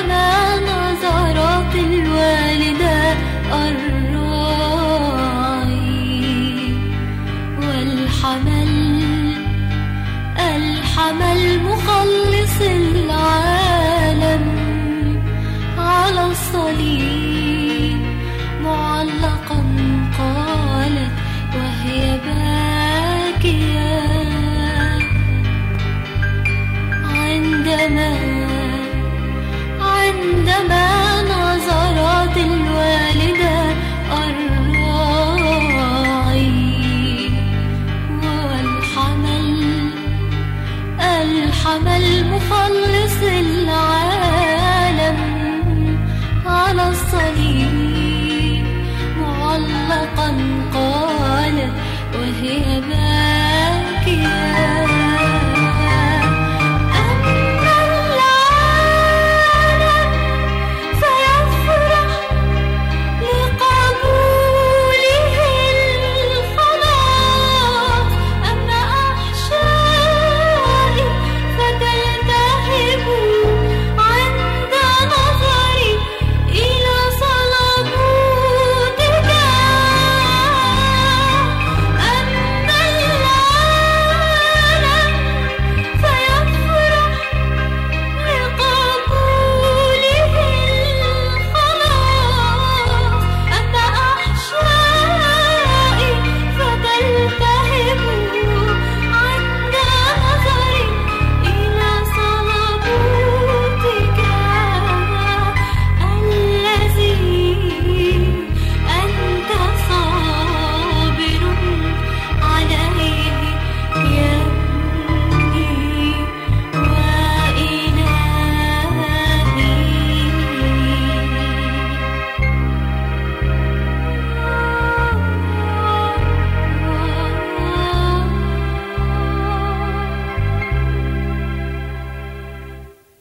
أمام نظرات الوالدة الراعي والحمل الحمل مخلص العالم على الصليب. معلقا قالت وهي باكية. عندما أنا المخلص العالم على الصليب معلقا قال وهي بارد